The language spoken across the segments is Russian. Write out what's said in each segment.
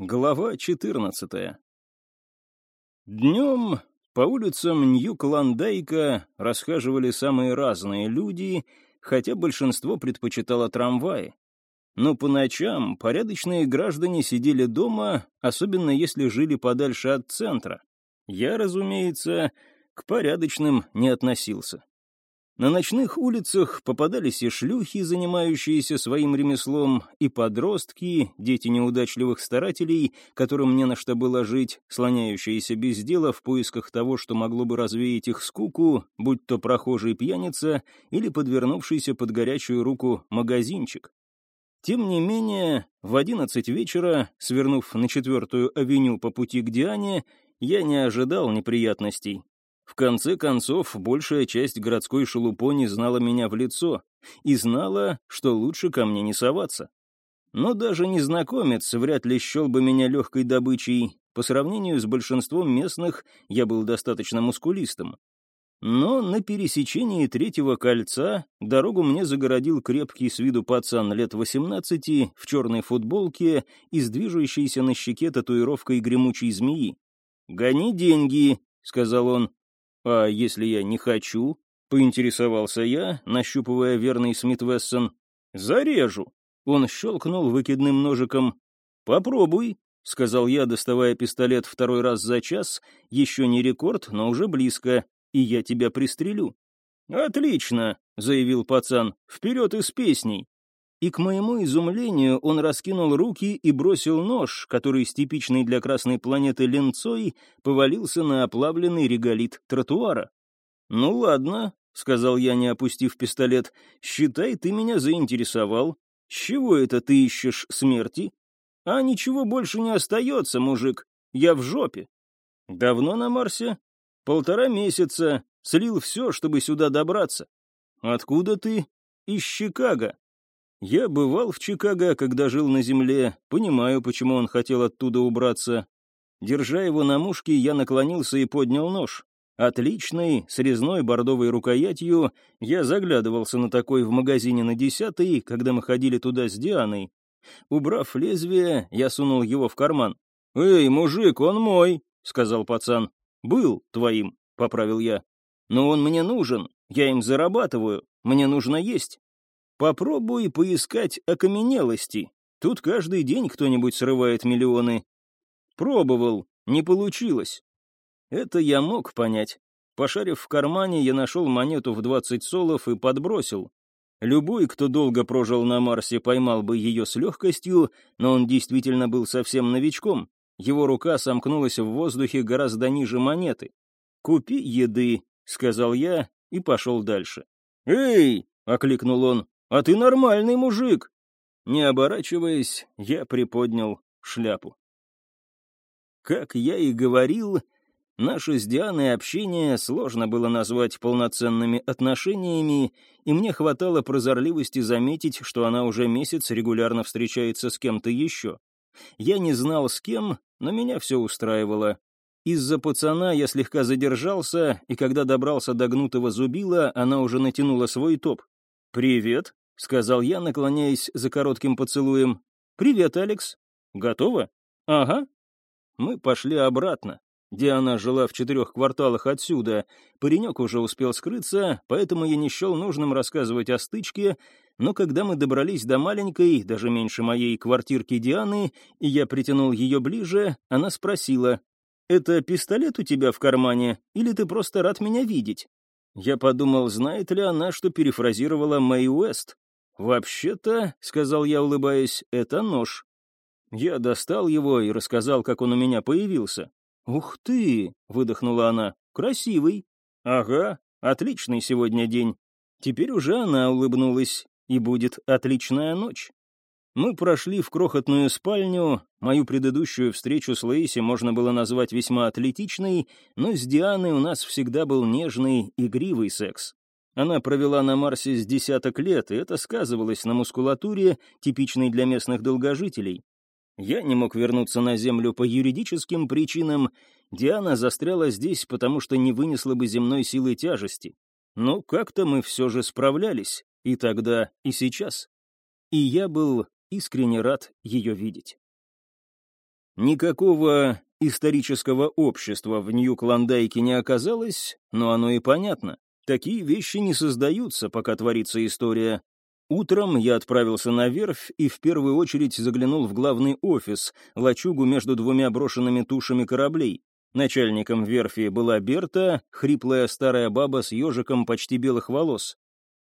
Глава 14 Днем по улицам Нью-Клондайка расхаживали самые разные люди, хотя большинство предпочитало трамваи. Но по ночам порядочные граждане сидели дома, особенно если жили подальше от центра. Я, разумеется, к порядочным не относился. На ночных улицах попадались и шлюхи, занимающиеся своим ремеслом, и подростки, дети неудачливых старателей, которым не на что было жить, слоняющиеся без дела в поисках того, что могло бы развеять их скуку, будь то прохожий пьяница или подвернувшийся под горячую руку магазинчик. Тем не менее, в одиннадцать вечера, свернув на четвертую авеню по пути к Диане, я не ожидал неприятностей. В конце концов, большая часть городской шелупони знала меня в лицо и знала, что лучше ко мне не соваться. Но даже незнакомец вряд ли счел бы меня легкой добычей. По сравнению с большинством местных, я был достаточно мускулистым. Но на пересечении третьего кольца дорогу мне загородил крепкий с виду пацан лет 18 в черной футболке и с движущейся на щеке татуировкой гремучей змеи. «Гони деньги», — сказал он. «А если я не хочу?» — поинтересовался я, нащупывая верный Смит Вессон. «Зарежу!» — он щелкнул выкидным ножиком. «Попробуй», — сказал я, доставая пистолет второй раз за час. «Еще не рекорд, но уже близко, и я тебя пристрелю». «Отлично», — заявил пацан, — «вперед из песней». И, к моему изумлению, он раскинул руки и бросил нож, который с типичной для красной планеты ленцой повалился на оплавленный реголит тротуара. «Ну ладно», — сказал я, не опустив пистолет, — «считай, ты меня заинтересовал. С чего это ты ищешь смерти?» «А ничего больше не остается, мужик. Я в жопе». «Давно на Марсе?» «Полтора месяца. Слил все, чтобы сюда добраться». «Откуда ты?» «Из Чикаго». Я бывал в Чикаго, когда жил на земле, понимаю, почему он хотел оттуда убраться. Держа его на мушке, я наклонился и поднял нож. Отличный, с резной бордовой рукоятью, я заглядывался на такой в магазине на десятый, когда мы ходили туда с Дианой. Убрав лезвие, я сунул его в карман. «Эй, мужик, он мой», — сказал пацан. «Был твоим», — поправил я. «Но он мне нужен, я им зарабатываю, мне нужно есть». Попробуй поискать окаменелости. Тут каждый день кто-нибудь срывает миллионы. Пробовал, не получилось. Это я мог понять. Пошарив в кармане, я нашел монету в 20 солов и подбросил. Любой, кто долго прожил на Марсе, поймал бы ее с легкостью, но он действительно был совсем новичком. Его рука сомкнулась в воздухе гораздо ниже монеты. «Купи еды», — сказал я и пошел дальше. «Эй!» — окликнул он. «А ты нормальный мужик!» Не оборачиваясь, я приподнял шляпу. Как я и говорил, наше с Дианой общение сложно было назвать полноценными отношениями, и мне хватало прозорливости заметить, что она уже месяц регулярно встречается с кем-то еще. Я не знал с кем, но меня все устраивало. Из-за пацана я слегка задержался, и когда добрался до гнутого зубила, она уже натянула свой топ. «Привет», — сказал я, наклоняясь за коротким поцелуем. «Привет, Алекс. Готова?» «Ага». Мы пошли обратно. Диана жила в четырех кварталах отсюда. Паренек уже успел скрыться, поэтому я не счел нужным рассказывать о стычке, но когда мы добрались до маленькой, даже меньше моей квартирки Дианы, и я притянул ее ближе, она спросила, «Это пистолет у тебя в кармане, или ты просто рад меня видеть?» Я подумал, знает ли она, что перефразировала Мэй Уэст. «Вообще-то», — сказал я, улыбаясь, — «это нож». Я достал его и рассказал, как он у меня появился. «Ух ты!» — выдохнула она. «Красивый». «Ага, отличный сегодня день». Теперь уже она улыбнулась, и будет отличная ночь. Мы прошли в крохотную спальню. Мою предыдущую встречу с Лейси можно было назвать весьма атлетичной, но с Дианой у нас всегда был нежный, игривый секс. Она провела на Марсе с десяток лет, и это сказывалось на мускулатуре, типичной для местных долгожителей. Я не мог вернуться на Землю по юридическим причинам. Диана застряла здесь, потому что не вынесла бы земной силы тяжести. Но как-то мы все же справлялись, и тогда, и сейчас. И я был искренне рад ее видеть. Никакого исторического общества в Нью-Клондайке не оказалось, но оно и понятно. Такие вещи не создаются, пока творится история. Утром я отправился на верфь и в первую очередь заглянул в главный офис, лачугу между двумя брошенными тушами кораблей. Начальником верфи была Берта, хриплая старая баба с ежиком почти белых волос.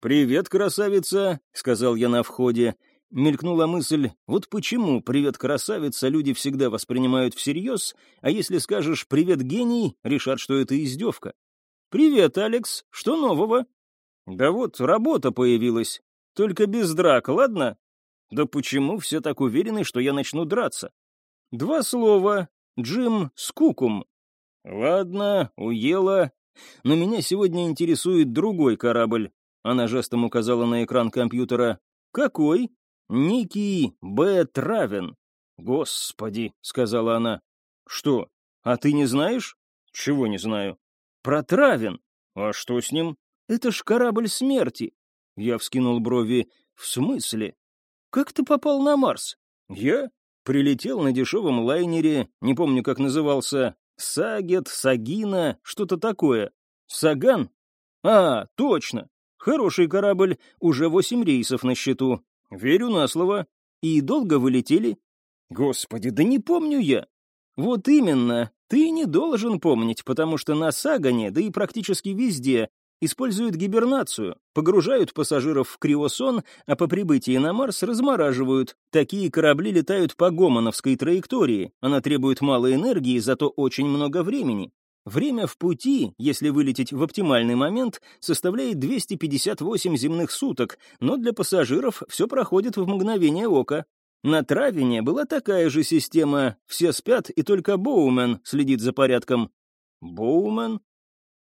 «Привет, красавица», — сказал я на входе. Мелькнула мысль, вот почему «привет, красавица» люди всегда воспринимают всерьез, а если скажешь «привет, гений», решат, что это издевка. «Привет, Алекс, что нового?» «Да вот, работа появилась. Только без драк, ладно?» «Да почему все так уверены, что я начну драться?» «Два слова. Джим Скукум». «Ладно, уела. Но меня сегодня интересует другой корабль». Она жестом указала на экран компьютера. «Какой?» «Некий Б. Травен». «Господи», — сказала она. «Что? А ты не знаешь?» «Чего не знаю?» «Про Травен». «А что с ним?» «Это ж корабль смерти». Я вскинул брови. «В смысле? Как ты попал на Марс?» «Я?» Прилетел на дешевом лайнере, не помню, как назывался, Сагет, Сагина, что-то такое. Саган? А, точно. Хороший корабль, уже восемь рейсов на счету. Верю на слово. И долго вы летели? Господи, да не помню я. Вот именно, ты не должен помнить, потому что на Сагане, да и практически везде, используют гибернацию, погружают пассажиров в криосон, а по прибытии на Марс размораживают. Такие корабли летают по гомоновской траектории, она требует мало энергии, зато очень много времени. Время в пути, если вылететь в оптимальный момент, составляет 258 земных суток, но для пассажиров все проходит в мгновение ока. На Травине была такая же система, все спят, и только Боумен следит за порядком. Боумен?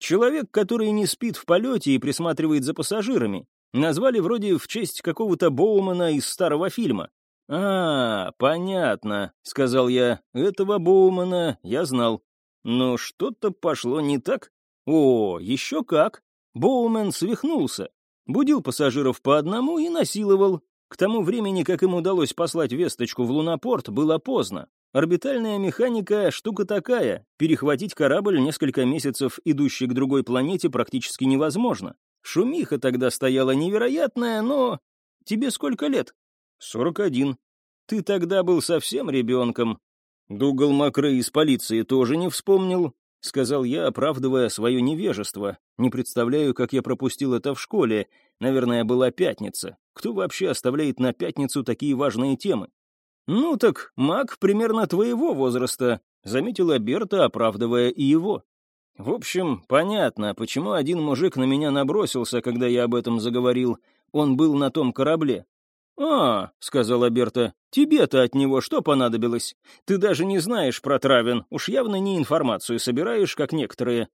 Человек, который не спит в полете и присматривает за пассажирами. Назвали вроде в честь какого-то Боумена из старого фильма. «А, понятно», — сказал я. «Этого Боумена я знал. Но что-то пошло не так. О, еще как. Боумен свихнулся. Будил пассажиров по одному и насиловал. К тому времени, как им удалось послать весточку в лунопорт, было поздно. Орбитальная механика — штука такая. Перехватить корабль несколько месяцев, идущий к другой планете, практически невозможно. Шумиха тогда стояла невероятная, но... Тебе сколько лет? Сорок один. Ты тогда был совсем ребенком. Дугал Макрей из полиции тоже не вспомнил, сказал я, оправдывая свое невежество. Не представляю, как я пропустил это в школе. Наверное, была пятница. Кто вообще оставляет на пятницу такие важные темы? Ну так, маг примерно твоего возраста, заметила Берта, оправдывая и его. В общем, понятно, почему один мужик на меня набросился, когда я об этом заговорил. Он был на том корабле. «А, — сказала Берта, — тебе-то от него что понадобилось? Ты даже не знаешь про Травин, уж явно не информацию собираешь, как некоторые».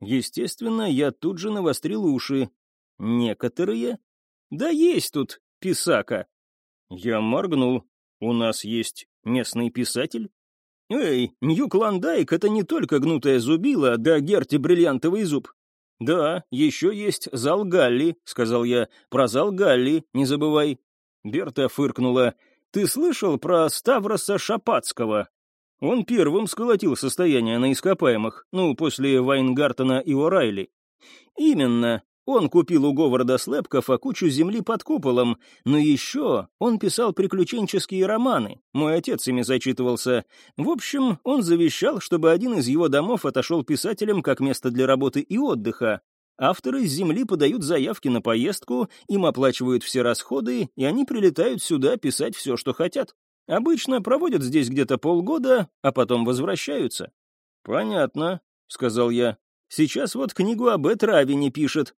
Естественно, я тут же навострил уши. «Некоторые?» «Да есть тут писака». Я моргнул. «У нас есть местный писатель?» «Эй, Нью-Клондайк — это не только гнутая зубила, да Герти бриллиантовый зуб. «Да, еще есть зал Галли», — сказал я. «Про зал Галли, не забывай». Берта фыркнула. «Ты слышал про Ставроса Шапацкого?» Он первым сколотил состояние на ископаемых, ну, после Вайнгартена и О'Райли. «Именно. Он купил у Говарда Слепкова кучу земли под куполом, но еще он писал приключенческие романы. Мой отец ими зачитывался. В общем, он завещал, чтобы один из его домов отошел писателям как место для работы и отдыха, Авторы с Земли подают заявки на поездку, им оплачивают все расходы, и они прилетают сюда писать все, что хотят. Обычно проводят здесь где-то полгода, а потом возвращаются. «Понятно», — сказал я. «Сейчас вот книгу об Этраве не пишет».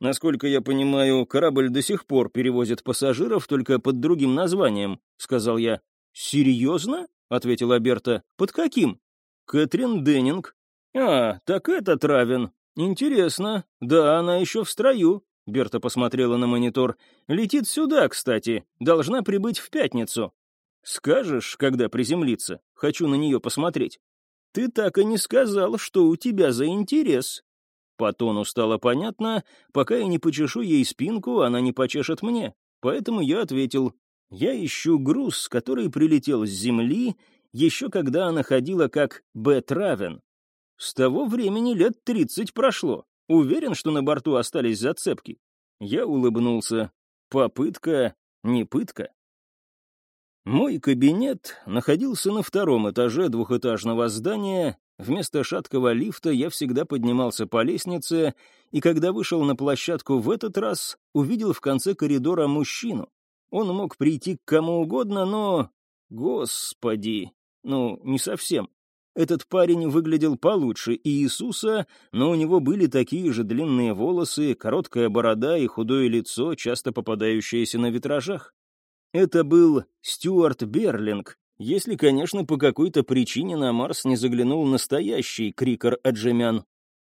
«Насколько я понимаю, корабль до сих пор перевозит пассажиров только под другим названием», — сказал я. «Серьезно?» — ответила Берта. «Под каким?» «Кэтрин Деннинг». «А, так это Травин. «Интересно. Да, она еще в строю», — Берта посмотрела на монитор. «Летит сюда, кстати. Должна прибыть в пятницу». «Скажешь, когда приземлиться? Хочу на нее посмотреть». «Ты так и не сказал, что у тебя за интерес». По тону стало понятно, пока я не почешу ей спинку, она не почешет мне. Поэтому я ответил, «Я ищу груз, который прилетел с Земли еще когда она ходила как Бет Равен. С того времени лет тридцать прошло. Уверен, что на борту остались зацепки. Я улыбнулся. Попытка, не пытка. Мой кабинет находился на втором этаже двухэтажного здания. Вместо шаткого лифта я всегда поднимался по лестнице, и когда вышел на площадку в этот раз, увидел в конце коридора мужчину. Он мог прийти к кому угодно, но... Господи! Ну, не совсем. Этот парень выглядел получше Иисуса, но у него были такие же длинные волосы, короткая борода и худое лицо, часто попадающееся на витражах. Это был Стюарт Берлинг, если, конечно, по какой-то причине на Марс не заглянул настоящий крикер Аджемян.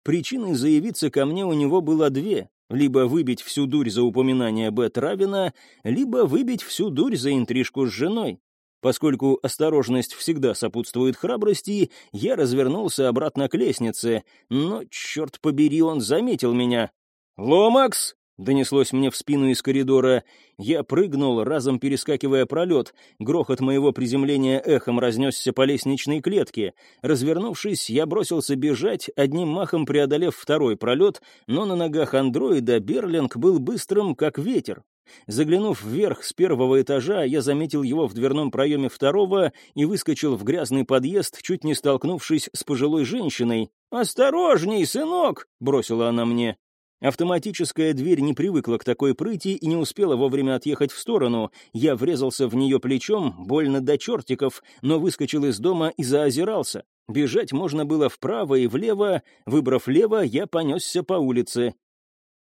Причиной заявиться ко мне у него было две. Либо выбить всю дурь за упоминание Бет Равина, либо выбить всю дурь за интрижку с женой. Поскольку осторожность всегда сопутствует храбрости, я развернулся обратно к лестнице, но, черт побери, он заметил меня. «Ломакс!» Донеслось мне в спину из коридора. Я прыгнул, разом перескакивая пролет. Грохот моего приземления эхом разнесся по лестничной клетке. Развернувшись, я бросился бежать, одним махом преодолев второй пролет, но на ногах андроида Берлинг был быстрым, как ветер. Заглянув вверх с первого этажа, я заметил его в дверном проеме второго и выскочил в грязный подъезд, чуть не столкнувшись с пожилой женщиной. «Осторожней, сынок!» — бросила она мне. Автоматическая дверь не привыкла к такой прыти и не успела вовремя отъехать в сторону. Я врезался в нее плечом, больно до чертиков, но выскочил из дома и заозирался. Бежать можно было вправо и влево, выбрав лево, я понесся по улице.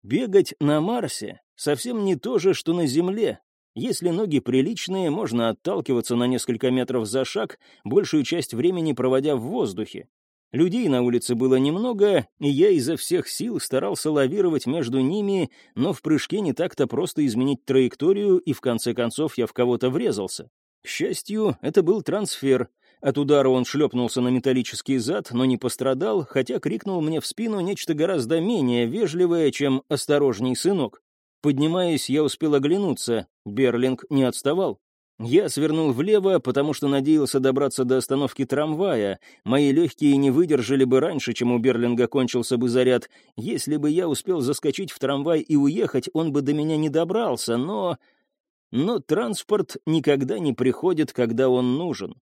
Бегать на Марсе совсем не то же, что на Земле. Если ноги приличные, можно отталкиваться на несколько метров за шаг, большую часть времени проводя в воздухе. Людей на улице было немного, и я изо всех сил старался лавировать между ними, но в прыжке не так-то просто изменить траекторию, и в конце концов я в кого-то врезался. К счастью, это был трансфер. От удара он шлепнулся на металлический зад, но не пострадал, хотя крикнул мне в спину нечто гораздо менее вежливое, чем «осторожней, сынок». Поднимаясь, я успел оглянуться. Берлинг не отставал. Я свернул влево, потому что надеялся добраться до остановки трамвая. Мои легкие не выдержали бы раньше, чем у Берлинга кончился бы заряд. Если бы я успел заскочить в трамвай и уехать, он бы до меня не добрался, но... Но транспорт никогда не приходит, когда он нужен.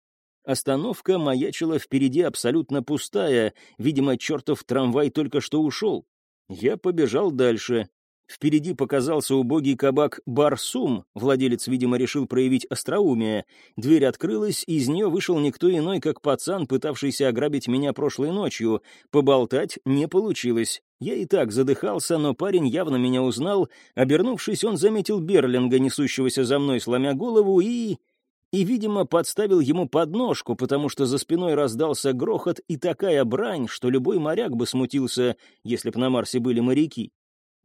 Остановка маячила впереди абсолютно пустая, видимо, чертов трамвай только что ушел. Я побежал дальше. Впереди показался убогий кабак «Барсум». Владелец, видимо, решил проявить остроумие. Дверь открылась, и из нее вышел никто иной, как пацан, пытавшийся ограбить меня прошлой ночью. Поболтать не получилось. Я и так задыхался, но парень явно меня узнал. Обернувшись, он заметил Берлинга, несущегося за мной, сломя голову, и... И, видимо, подставил ему подножку, потому что за спиной раздался грохот и такая брань, что любой моряк бы смутился, если б на Марсе были моряки.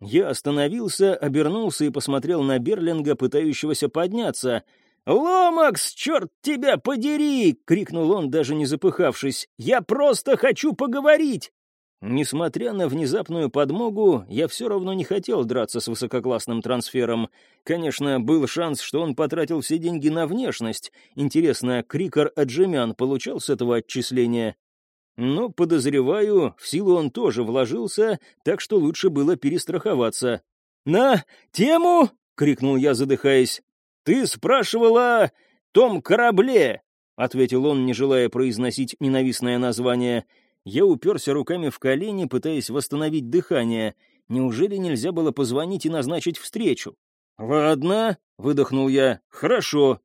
Я остановился, обернулся и посмотрел на Берлинга, пытающегося подняться. «Ломакс, черт тебя подери!» — крикнул он, даже не запыхавшись. «Я просто хочу поговорить!» Несмотря на внезапную подмогу, я все равно не хотел драться с высококлассным трансфером. Конечно, был шанс, что он потратил все деньги на внешность. Интересно, Крикер Аджемян получал с этого отчисления? Но, подозреваю, в силу он тоже вложился, так что лучше было перестраховаться. «На тему!» — крикнул я, задыхаясь. «Ты спрашивала о том корабле!» — ответил он, не желая произносить ненавистное название. Я уперся руками в колени, пытаясь восстановить дыхание. Неужели нельзя было позвонить и назначить встречу? «Ладно», — выдохнул я, — «хорошо.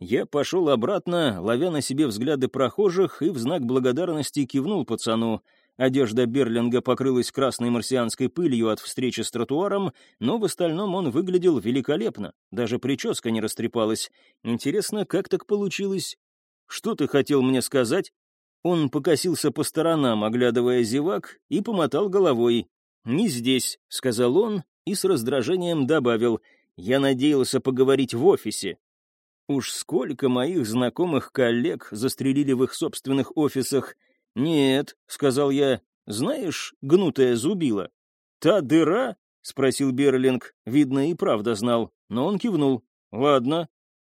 Я пошел обратно, ловя на себе взгляды прохожих, и в знак благодарности кивнул пацану. Одежда Берлинга покрылась красной марсианской пылью от встречи с тротуаром, но в остальном он выглядел великолепно. Даже прическа не растрепалась. Интересно, как так получилось? Что ты хотел мне сказать? Он покосился по сторонам, оглядывая зевак, и помотал головой. «Не здесь», — сказал он, и с раздражением добавил. «Я надеялся поговорить в офисе. Уж сколько моих знакомых коллег застрелили в их собственных офисах. «Нет», — сказал я, — «знаешь, гнутая зубила». «Та дыра?» — спросил Берлинг. Видно, и правда знал, но он кивнул. «Ладно».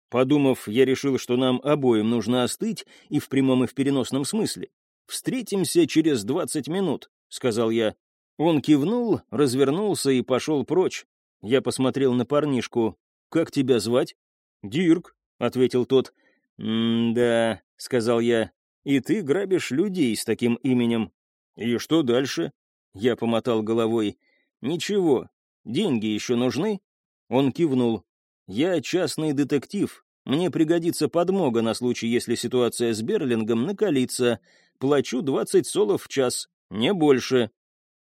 Подумав, я решил, что нам обоим нужно остыть, и в прямом и в переносном смысле. «Встретимся через двадцать минут», — сказал я. Он кивнул, развернулся и пошел прочь. Я посмотрел на парнишку. «Как тебя звать?» «Дирк», — ответил тот. «М-да», — сказал я. «И ты грабишь людей с таким именем». «И что дальше?» Я помотал головой. «Ничего. Деньги еще нужны?» Он кивнул. «Я частный детектив. Мне пригодится подмога на случай, если ситуация с Берлингом накалится. Плачу двадцать солов в час, не больше».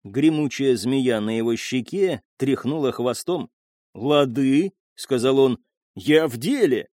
Гремучая змея на его щеке тряхнула хвостом. «Лады», — сказал он, — «я в деле».